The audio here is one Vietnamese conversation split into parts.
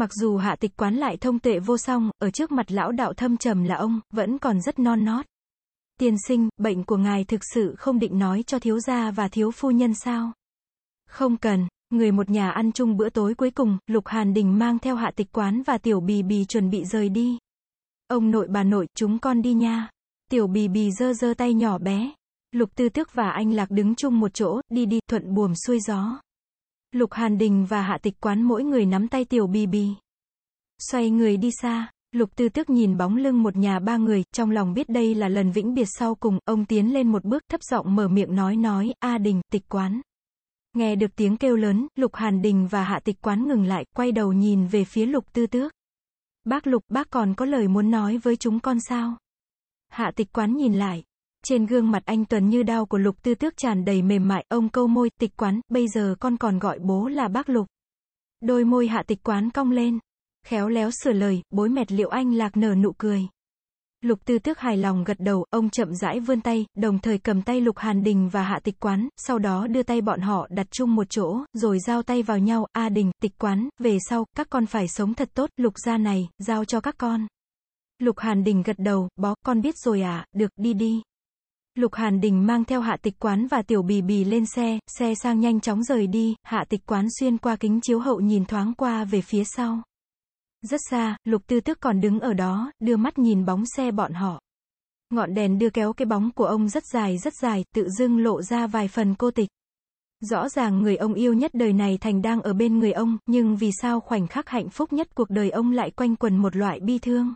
Mặc dù hạ tịch quán lại thông tuệ vô song, ở trước mặt lão đạo thâm trầm là ông, vẫn còn rất non nót. Tiên sinh, bệnh của ngài thực sự không định nói cho thiếu gia và thiếu phu nhân sao? Không cần, người một nhà ăn chung bữa tối cuối cùng, Lục Hàn Đình mang theo hạ tịch quán và tiểu bì bì chuẩn bị rời đi. Ông nội bà nội, chúng con đi nha. Tiểu bì bì giơ giơ tay nhỏ bé. Lục Tư Tước và anh Lạc đứng chung một chỗ, đi đi, thuận buồm xuôi gió. Lục Hàn Đình và Hạ Tịch Quán mỗi người nắm tay Tiểu Bì Bì. Xoay người đi xa, Lục Tư Tước nhìn bóng lưng một nhà ba người, trong lòng biết đây là lần vĩnh biệt sau cùng, ông tiến lên một bước thấp giọng mở miệng nói nói, A Đình, Tịch Quán. Nghe được tiếng kêu lớn, Lục Hàn Đình và Hạ Tịch Quán ngừng lại, quay đầu nhìn về phía Lục Tư Tước. Bác Lục, bác còn có lời muốn nói với chúng con sao? Hạ Tịch Quán nhìn lại, trên gương mặt anh Tuấn như đau của Lục Tư Tước tràn đầy mềm mại, ông câu môi, tịch quán, bây giờ con còn gọi bố là bác Lục. Đôi môi hạ tịch quán cong lên. Khéo léo sửa lời, bối mẹt liệu anh lạc nở nụ cười. Lục Tư Tước hài lòng gật đầu, ông chậm rãi vươn tay, đồng thời cầm tay Lục Hàn Đình và Hạ Tịch Quán, sau đó đưa tay bọn họ đặt chung một chỗ, rồi giao tay vào nhau, A Đình, Tịch Quán, về sau, các con phải sống thật tốt, Lục gia này, giao cho các con. Lục Hàn Đình gật đầu, bó, con biết rồi à, được, đi đi. Lục Hàn Đình mang theo hạ tịch quán và tiểu bì bì lên xe, xe sang nhanh chóng rời đi, hạ tịch quán xuyên qua kính chiếu hậu nhìn thoáng qua về phía sau. Rất xa, lục tư tức còn đứng ở đó, đưa mắt nhìn bóng xe bọn họ. Ngọn đèn đưa kéo cái bóng của ông rất dài rất dài, tự dưng lộ ra vài phần cô tịch. Rõ ràng người ông yêu nhất đời này thành đang ở bên người ông, nhưng vì sao khoảnh khắc hạnh phúc nhất cuộc đời ông lại quanh quần một loại bi thương.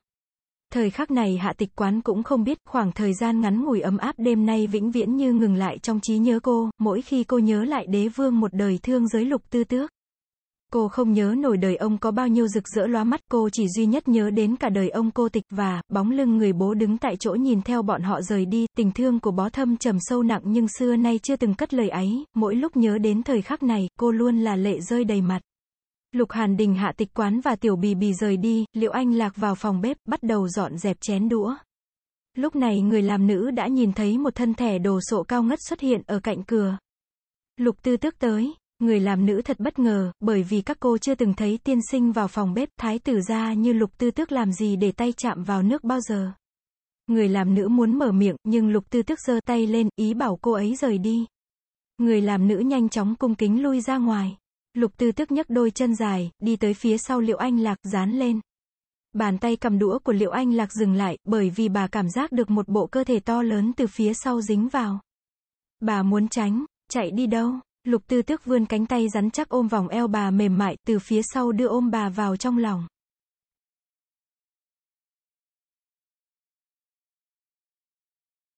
Thời khắc này hạ tịch quán cũng không biết, khoảng thời gian ngắn ngủi ấm áp đêm nay vĩnh viễn như ngừng lại trong trí nhớ cô, mỗi khi cô nhớ lại đế vương một đời thương giới lục tư tước. Cô không nhớ nổi đời ông có bao nhiêu rực rỡ loa mắt, cô chỉ duy nhất nhớ đến cả đời ông cô tịch và, bóng lưng người bố đứng tại chỗ nhìn theo bọn họ rời đi, tình thương của bó thâm trầm sâu nặng nhưng xưa nay chưa từng cất lời ấy, mỗi lúc nhớ đến thời khắc này, cô luôn là lệ rơi đầy mặt. Lục Hàn Đình hạ tịch quán và tiểu bì bì rời đi, Liệu Anh lạc vào phòng bếp, bắt đầu dọn dẹp chén đũa. Lúc này người làm nữ đã nhìn thấy một thân thể đồ sộ cao ngất xuất hiện ở cạnh cửa. Lục tư tước tới, người làm nữ thật bất ngờ, bởi vì các cô chưa từng thấy tiên sinh vào phòng bếp, thái tử ra như lục tư tước làm gì để tay chạm vào nước bao giờ. Người làm nữ muốn mở miệng, nhưng lục tư tước giơ tay lên, ý bảo cô ấy rời đi. Người làm nữ nhanh chóng cung kính lui ra ngoài. Lục tư tức nhấc đôi chân dài, đi tới phía sau liệu anh lạc, dán lên. Bàn tay cầm đũa của liệu anh lạc dừng lại, bởi vì bà cảm giác được một bộ cơ thể to lớn từ phía sau dính vào. Bà muốn tránh, chạy đi đâu? Lục tư tước vươn cánh tay rắn chắc ôm vòng eo bà mềm mại, từ phía sau đưa ôm bà vào trong lòng.